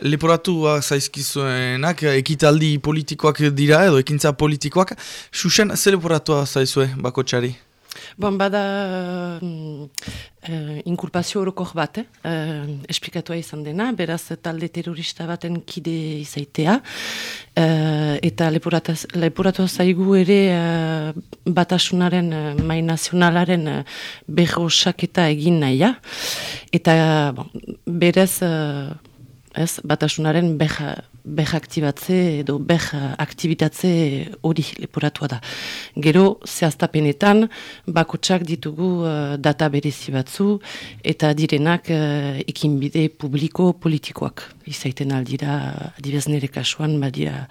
Leporatu zaizkizuenak, ekitaldi politikoak dira edo ekintza politikoak. Xuxen, ze leporatua zaizue bako txari? Bon, bada uh, inkulpazio horokor bat, eh? uh, esplikatua izan dena, beraz talde terrorista baten kide izaitea, uh, eta leporatua zaigu ere uh, batasunaren, uh, mai nazionalaren uh, behosak eta egin nahia, eta bon, berez... Uh, ez, batasunaren beha, beha aktibatze edo beha aktibitatze hori leporatua da. Gero, zehaztapenetan, bakotsak ditugu uh, data berezi batzu eta direnak uh, ekinbide publiko politikoak. Izaiten aldira, adibaz nire kasuan, badia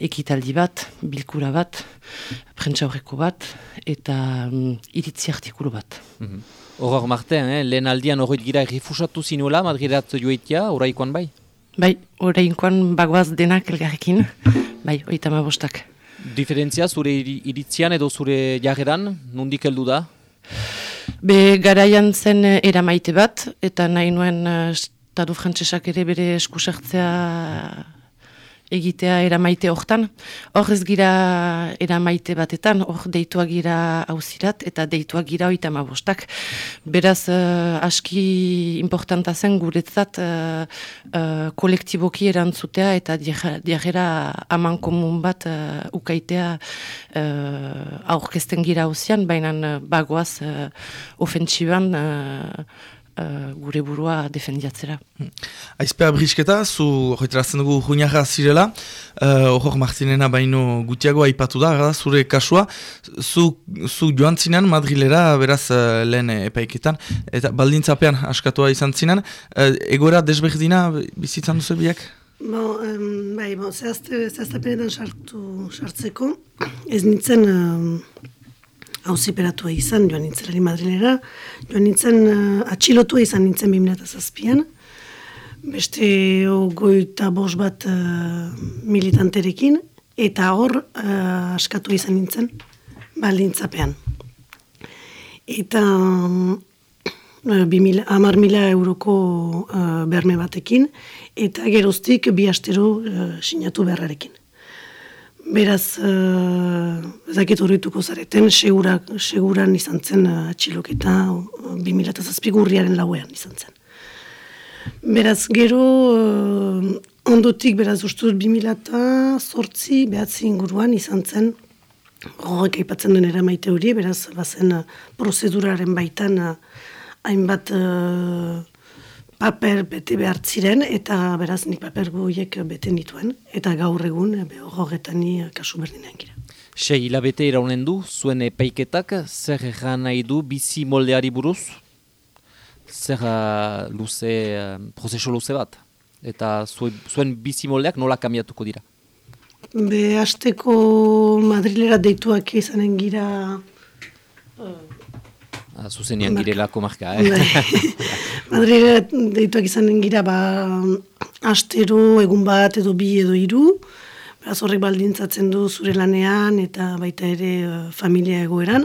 ekitaldi bat, bilkura bat, prentsaurreko bat eta um, iritzi artikulu bat. Mm Horror Marten, eh? lehen aldian horret gira errifusatu zinuela, Madridat joitia, oraikoan bai? Bai, horreinkoan bagoaz denak elgarrekin, bai, oita ma bostak. Diferentzia zure iritzian edo zure jageran, nondik heldu da? Be, garaian zen eramaite bat, eta nahi nuen uh, Estadu Frantsesak ere bere eskusartzea egitea eramaite hortan. Hor ez gira eramaite batetan, hor deituak gira hauzirat eta deituak gira oita bostak. Beraz, uh, aski importanta zen guretzat uh, uh, kolektiboki erantzutea eta diagera aman komun bat uh, ukaitea uh, aurkezten gira hauzian, baina bagoaz uh, ofentsiban uh, gure burua defendiatzera. Hmm. Aizpea brisketa, zu horretarazten dugu juinaga zirela, uh, martinena baino gutiago aipatu da, gara, zure kasua, zu, zu joan zinan Madrilera, beraz uh, lehen epaiketan, eta baldintzapean askatua izan zinan, uh, egoera desberdina bizitzan duzu biak? Bo, um, bai, bo, zehazte, zehaztapenetan sartu, sartzeko, ez nintzen... Um, hauziperatua izan, joan nintzen Madrilera, joan nintzen uh, atxilotua izan nintzen 2008an, beste goita bos bat uh, militanterekin, eta hor uh, askatu izan nintzen, baldintzapean. Eta um, amar mila euroko uh, berme batekin, eta geroztik bi astero uh, sinatu beharrarekin. Beraz, uh, ezakit horretuko zareten, segura, seguran izan zen uh, atxiloketa uh, 2008 gurriaren lauean izan zen. Beraz, gero, uh, ondotik, beraz, ustuz 2008 behatzi inguruan izan zen, horrek aipatzen duen eramaite hori, beraz, bazen uh, prozeduraren baitan uh, hainbat paper bete behar ziren, eta beraz nik paper goiek bete nituen, eta gaur egun horretan ni kasu berdinen gira. Se hilabete iraunen du, zuen epeiketak, zer egan nahi du bizi moldeari buruz? Zer uh, luze, uh, prozeso luze bat? Eta zuen bizi moldeak nola kamiatuko dira? Be, azteko Madrilera deituak izanen gira... Uh, Zuzenean girelako marka, eh? Madrile deituak izan gira, ba, astero, egun bat, edo bi, edo hiru. Beraz horrek baldintzatzen du zure lanean eta baita ere uh, familia egoeran.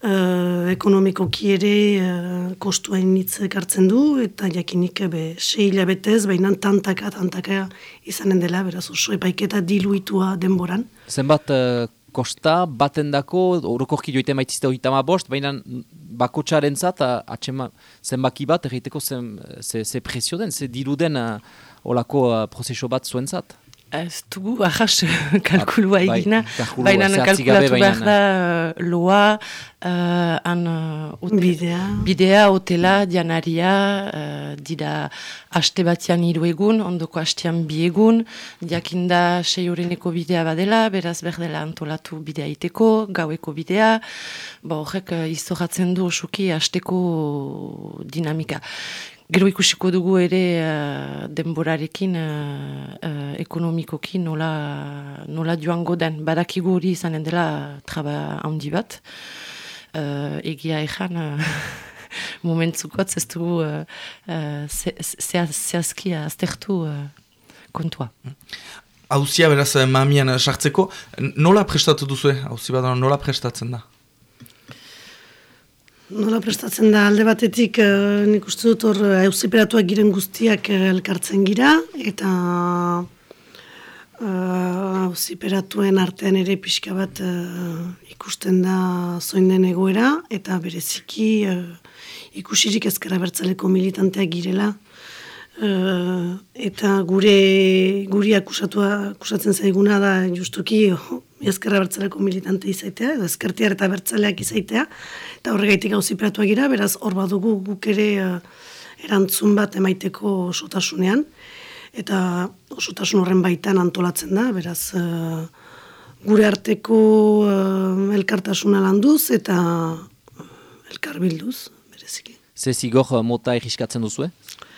Uh, ekonomikoki ere uh, kostua initz ekartzen du eta jakinik be, sei hilabetez, baina tantaka, tantaka izanen dela, beraz oso epaiketa diluitua denboran. Zenbat uh, kosta batendako, orokorki joite maitziste hori bost, baina bakotxaren zat, atxema zenbaki bat, egiteko zen, ze, ze presio den, ze diru den uh, olako uh, prozeso bat zuen zat. Ez dugu, ahas, kalkulua bai, egina, baina kalkulatu behar da uh, loa, uh, an, uh, bidea. bidea, hotela, dianaria, uh, dira haste batian hiru egun, ondoko hastean bi egun, diakinda sei horreneko bidea badela, beraz berdela antolatu bidea iteko, gaueko bidea, ba horrek uh, izoratzen du osuki hasteko dinamika. Gero ikusiko dugu ere uh, denborarekin uh, uh, ekonomikoki nola, nola joango den. Badakigu hori izanen dela traba handi bat. Uh, egia ezan uh, momentzukot ez dugu uh, uh, zehazki aztertu uh, kontua. Hauzia beraz mamian sartzeko, nola prestatu duzu? Hauzi bat nola prestatzen da? Nola prestatzen da? Alde batetik uh, nik uste dut hor eusiperatuak giren guztiak elkartzen gira eta hauziperatuen uh, artean ere pixka bat ikusten da zoin den egoera eta bereziki uh, ikusirik ezkera bertzaleko militanteak girela. Uh, eta gure guri akusatua akusatzen zaiguna da justuki ezkerra bertzaleko militante izaitea edo ezkertiar eta bertzaleak izaitea eta horregaitik hauziperatuak gira beraz hor badugu guk ere uh, erantzun bat emaiteko sotasunean eta osotasun horren baitan antolatzen da, beraz uh, gure arteko uh, elkartasuna landuz eta elkar bilduz, bereziki. Ze zigor mota egiskatzen duzu,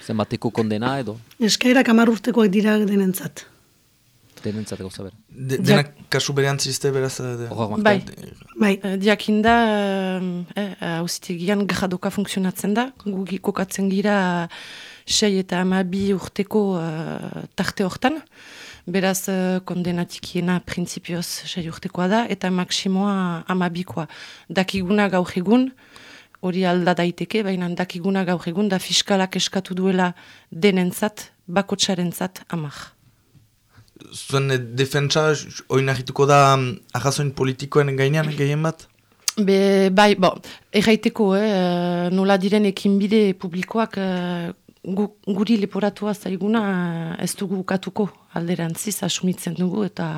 Zenbateko kondena edo? Eskairak amar urtekoak dira denentzat. Denentzat ego zaber. De, denak kasu berean zizte beraz? De... Bai, bai. diakinda hausitegian eh, gradoka funtzionatzen da, gugi kokatzen gira sei eta amabi urteko uh, tarte hortan. Beraz, uh, kondenatikiena prinsipioz sei urtekoa da, eta maksimoa amabikoa. Dakiguna gaur egun, hori alda daiteke, baina dakiguna gaur egun, da fiskalak eskatu duela denentzat, bakotxarentzat amak. Zuen defentsa, hori nahituko da mm, ahazoin politikoen gainean gehien bat? Be, bai, bo, erraiteko, eh, nola diren ekinbide publikoak eh, gu, guri leporatua zaiguna ez dugu katuko alderantziz asumitzen dugu eta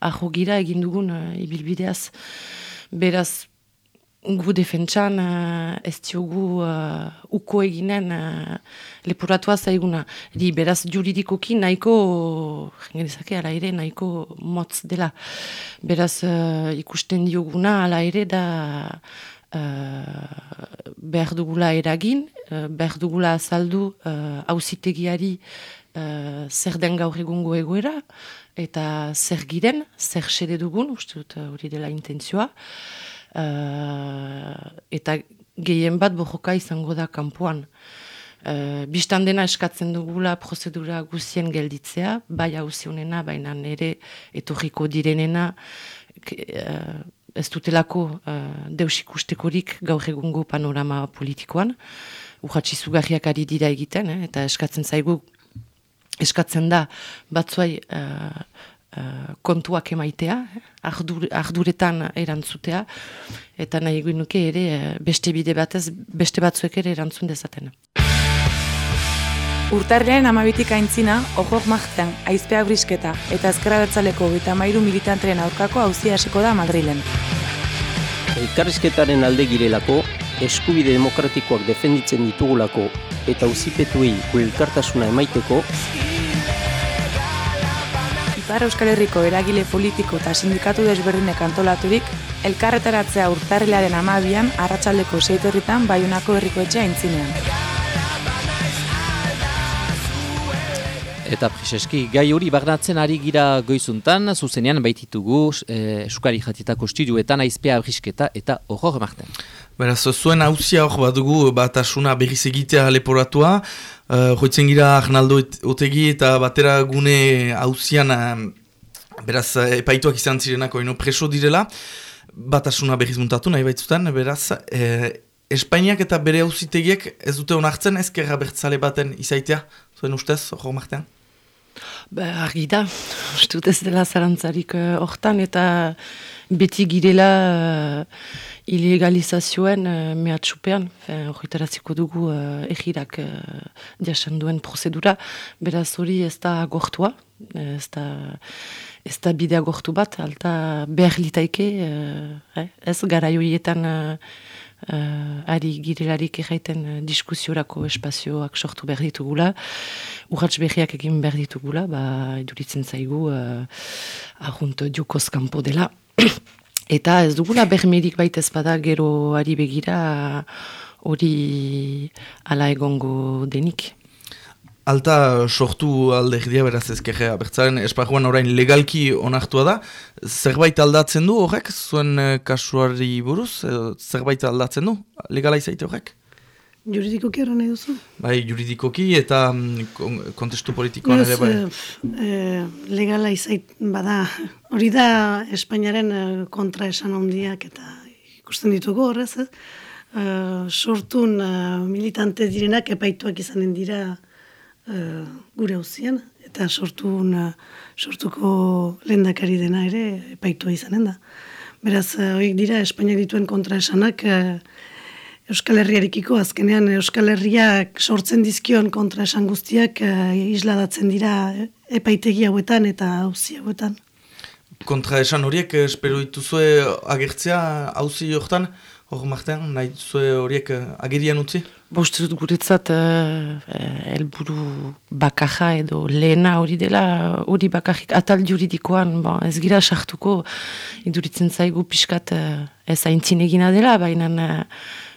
ahogira egin dugun uh, ibilbideaz. Beraz, gu defentsan uh, ez diogu uh, uko eginen uh, leporatua zaiguna. Di, beraz, juridikoki nahiko, jengerizake, ala ere, nahiko motz dela. Beraz, ikusten dioguna, ala ere, da uh, behar dugula eragin, uh, behar dugula azaldu hausitegiari uh, uh, zer den gaur egungo egoera, eta zer giren, zer sede dugun, uste dut hori dela intentzioa, uh, eta gehien bat bojoka izango da kanpoan. Uh, Bistan dena eskatzen dugula prozedura guzien gelditzea, bai hauzionena, baina nire etorriko direnena, ez dutelako uh, deus ikustekorik gaur egungo panorama politikoan. Urratxi zugarriak ari dira egiten, eh, eta eskatzen zaigu, eskatzen da batzuai uh, kontuak emaitea, eh, ardur, arduretan erantzutea, eta nahi nuke ere beste bide batez, beste batzuek ere erantzun dezaten. Urtarriaren amabitik aintzina, ojok magtean, aizpea brisketa eta ezkerra bertzaleko gita mairu militantren aurkako hauzia hasiko da Madrilen. Elkarrizketaren alde girelako, eskubide demokratikoak defenditzen ditugulako eta uzipetuei elkartasuna emaiteko, Ipar Euskal Herriko eragile politiko eta sindikatu desberdinek antolaturik, elkarretaratzea urtarrilaren amabian, arratsaldeko seiterritan baiunako herriko etxea aintzinean. Eta Priseski, gai hori barnatzen ari gira goizuntan, zuzenean baititugu eh, Euskari jatitako estudioetan aizpea abrisketa eta horro marten. Beraz, zuen hauzia hor bat dugu batasuna berriz egitea leporatua. Uh, Joitzen gira Arnaldo Otegi eta batera gune hauzian uh, beraz epaituak izan zirenako ino preso direla. Batasuna berriz muntatu nahi baitzutan, beraz, eh, Espainiak eta bere hauzitegiek ez dute onartzen ezkerra bertzale baten izaitea, zuen ustez, horro martean? Ba, argi da, ez dela zarantzarik uh, hortan, eta beti girela uh, ilegalizazioen uh, mehatxupean, horretaraziko dugu uh, egirak uh, duen prozedura, beraz hori ez da gortua, ez da, ez da bidea gortu bat, alta behar litaike, uh, eh, ez gara joietan uh, uh, ari girelarik erraiten uh, diskusiorako espazioak sortu behar ditugula, urratz behiak egin behar ditugula, ba, eduritzen zaigu uh, ahunt diokoz kanpo dela. Eta ez dugula bermerik baita bada gero ari begira hori ala egongo denik. Alta sortu alde jidia beraz ezkerrea, bertzaren esparruan orain legalki onartua da. Zerbait aldatzen du horrek, zuen uh, kasuari buruz, zerbait aldatzen du, legala izaite horrek? Juridikoki erran nahi duzu? Bai, juridikoki eta mm, kontestu politikoan ere bai. E, legala izait bada, hori da Espainiaren kontra esan ondiak eta ikusten ditugu horrez, ez? uh, sortun uh, militante direnak epaituak izanen dira uh, gure hauzian, eta sortun, sortuko lendakari dena ere epaitua izanen da. Beraz, uh, dira, Espainiak dituen kontraesanak uh, Euskal Herriarekiko azkenean Euskal Herriak sortzen dizkion kontraesan guztiak uh, isladatzen dira epaitegi hauetan eta hauzi hauetan. Kontra esan horiek, eh, espero dituzue agertzea hauzi jortan, hor martean, nahi zue horiek eh, agerian utzi? Bostu dut guretzat uh, elburu bakaja edo lehena hori dela, hori bakajik atal juridikoan, bon, ez gira sartuko, iduritzen zaigu pixkat uh, ez haintzin egina dela, baina uh,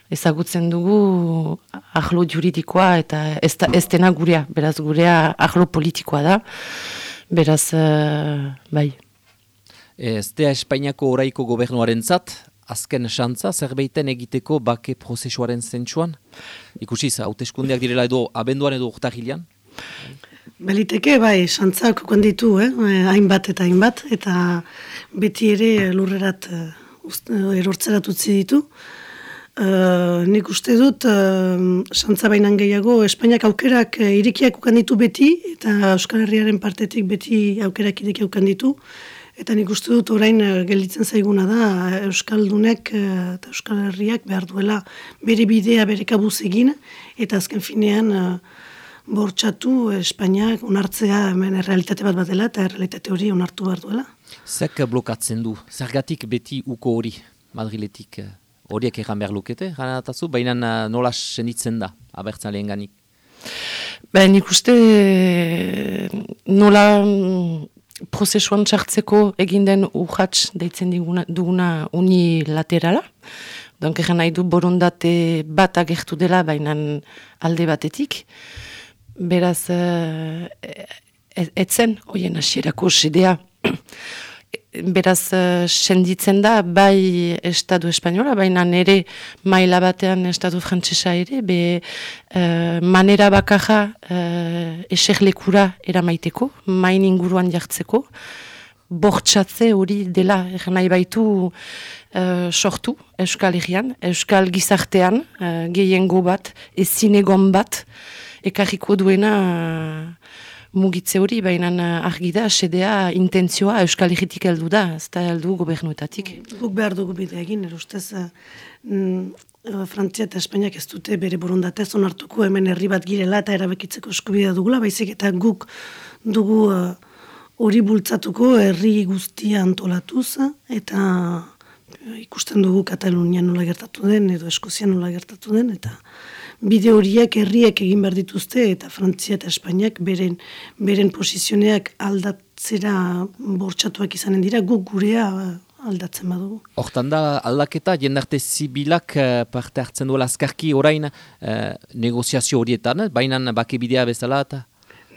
ezagutzen dugu ahlo juridikoa eta ez, da, ez dena gurea, beraz gurea ahlo politikoa da, beraz, uh, bai. Ez da Espainiako oraiko gobernuaren zat, azken xantza, zerbeiten egiteko bake prozesuaren zentsuan? Ikusiz, hauteskundeak direla edo abenduan edo urtahilean? Beliteke, bai, xantzak ditu, eh? hainbat eta hainbat, eta beti ere lurrerat uh, erortzerat utzi ditu. Uh, nik uste dut, uh, xantza bainan gehiago, Espainiak aukerak uh, irikiak ditu beti, eta Euskal Herriaren partetik beti aukerak irikiak ditu. Eta nik uste dut orain eh, gelditzen zaiguna da Euskaldunek eh, eta Euskal Herriak behar duela bere bidea bere kabuz egin eta azken finean uh, bortxatu Espainiak onartzea hemen realitate bat bat dela eta realitate hori onartu behar duela. Zek blokatzen du, zergatik beti uko hori Madriletik horiek egan behar lukete, ganatazu, baina nola senditzen da abertzen lehen ganik? Ben, nik nola prozesuan txartzeko egin den urratx deitzen diguna, duguna unilaterala. Donk egin nahi du borondate bat agertu dela bainan alde batetik. Beraz, uh, etzen, oien asierako sedea, beraz uh, senditzen da bai Estadu Espainola, baina nere maila batean Estadu Frantsesa ere, be uh, manera bakaja uh, eserlekura eramaiteko, main inguruan jartzeko, bortxatze hori dela, egen nahi baitu uh, sortu Euskal Herrian, Euskal Gizartean, uh, gehiengo bat, ezinegon bat, ekarriko duena mugitze hori, baina eh, argi da, sedea, intentzioa Euskal Herritik heldu da, ez da heldu gobernuetatik. Guk behar dugu bide egin, erostez, uh, mm, uh, Frantzia eta Espainiak ez dute bere borondatez onartuko hemen herri bat girela eta erabekitzeko eskubidea dugula, baizik eta guk dugu hori bultzatuko herri guztia antolatuz, eta ikusten dugu Katalunia nola gertatu den, edo Eskozia nola gertatu den, eta bide horiek herriek egin behar dituzte eta Frantzia eta Espainiak beren, beren posizioneak aldatzera bortxatuak izanen dira, guk gurea aldatzen badugu. Hortan da aldaketa jendarte zibilak eh, parte hartzen duela azkarki orain eh, negoziazio horietan, baina bake bidea bezala eta?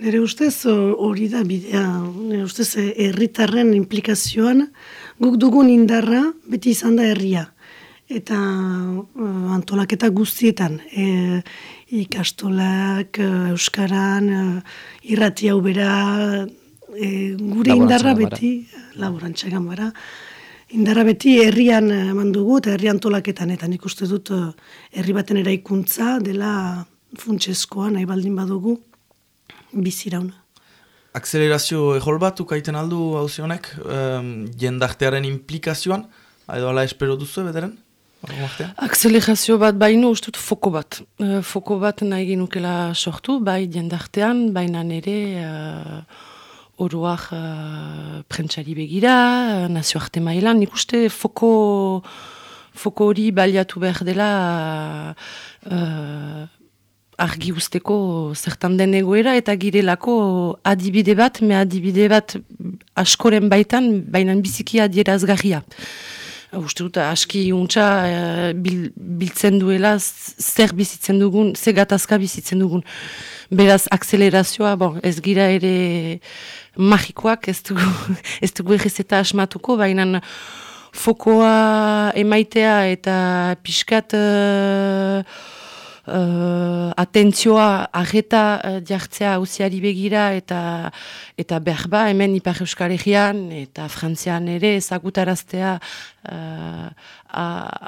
Nere ustez hori da bidea, nire ustez herritarren implikazioan guk dugun indarra beti izan da herria eta uh, antolaketa guztietan e, ikastolak uh, euskaran uh, irrati hau bera e, gure indarra beti laborantza gambara indarra beti herrian eman dugu eta herri antolaketan. Eta nik uste dut herri baten eraikuntza dela funtseskoa nahi baldin badugu bizirauna Akselerazio ehol bat ukaiten aldu hauzionek, um, jendartearen implikazioan, edo ala espero duzu, bederen? Akzelerazio bat baino ustut foko bat. Uh, foko bat nahi genukela sortu, bai jendartean, baina nire uh, oroak uh, prentsari begira, nazioarte mailan, nik uste foko, foko hori baliatu behar dela uh, argi usteko zertan den egoera eta girelako adibide bat, me adibide bat askoren baitan, baina biziki adierazgarria. Uste dut, aski untxa uh, biltzen duela, zer bizitzen dugun, zer gatazka bizitzen dugun. Beraz, akzelerazioa, bon, ez gira ere magikoak, ez dugu, ez dugu egizeta asmatuko, baina fokoa emaitea eta pixkat uh, uh, atentzioa ageta uh, jartzea hauziari begira eta eta behar ba hemen Ipar Euskal eta Frantzian ere ezagutaraztea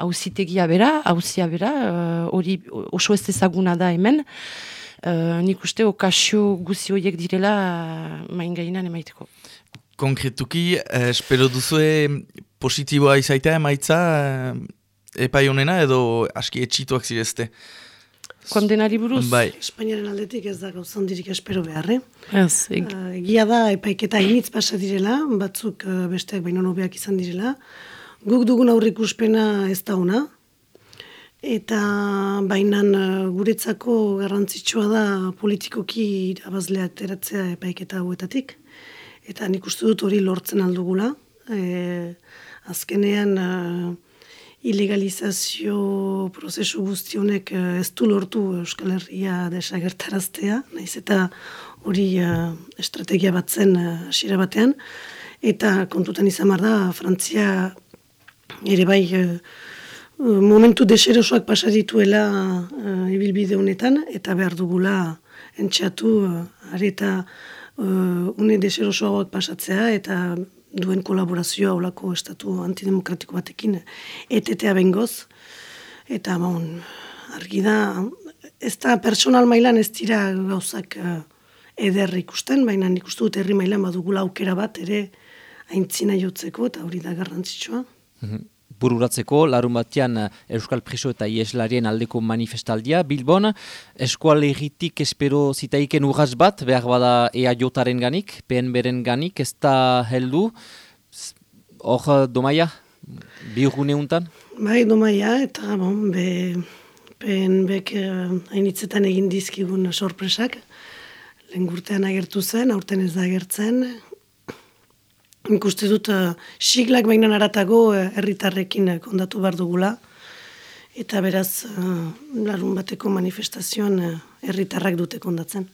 hauzitegia uh, bera, hauzia bera, hori uh, oso ez ezaguna da hemen. Uh, nik uste okasio guzi horiek direla uh, main gainan emaiteko. Konkretuki, eh, espero duzue positiboa izaitea emaitza eh, epai honena edo aski etxituak zirezte? Kondenari buruz? Bai. Espainiaren aldetik ez da gauzandirik espero behar, eh? Ez, eg... uh, egia da epaiketa initz pasa direla, batzuk uh, besteak baino nobeak izan direla. Guk dugun aurrik uspena ez da ona, eta bainan uh, guretzako garrantzitsua da politikoki abazleak teratzea epaiketa hauetatik. Eta nik uste dut hori lortzen aldugula. E, azkenean ilegalizazio prozesu guztionek uh, ez du lortu Euskal Herria desagertaraztea, naiz eta hori uh, estrategia batzen hasiera batean, eta kontutan izan da, Frantzia ere bai uh, momentu deserosoak pasa dituela uh, ibilbide honetan, eta behar dugula entxatu uh, areta uh, une deserosoak pasatzea, eta duen kolaborazioa olako estatu antidemokratiko batekin etetea bengoz. Eta bon, argi da, ez da personal mailan ez dira gauzak uh, eder ikusten, baina nik uste dut herri mailan badugula aukera bat ere aintzina jotzeko eta hori da garrantzitsua. Mhm. Bururatzeko, larun batean eh, Euskal Preso eta Ieslarien aldeko manifestaldia. Bilbon, eskual egitik espero zitaiken urraz bat, behar bada ea ganik, PNB-ren ganik, ez da heldu. Hor, domaia, bi urgune untan? Bai, domaia, eta bon, be, PNB-ek eh, hainitzetan egin dizkigun sorpresak. Lengurtean agertu zen, aurten ez da agertzen, ikuste dut uh, siglak bainan aratago uh, herritarrekin uh, kondatu behar dugula. Eta beraz, uh, larun bateko manifestazioan herritarrak dute kondatzen.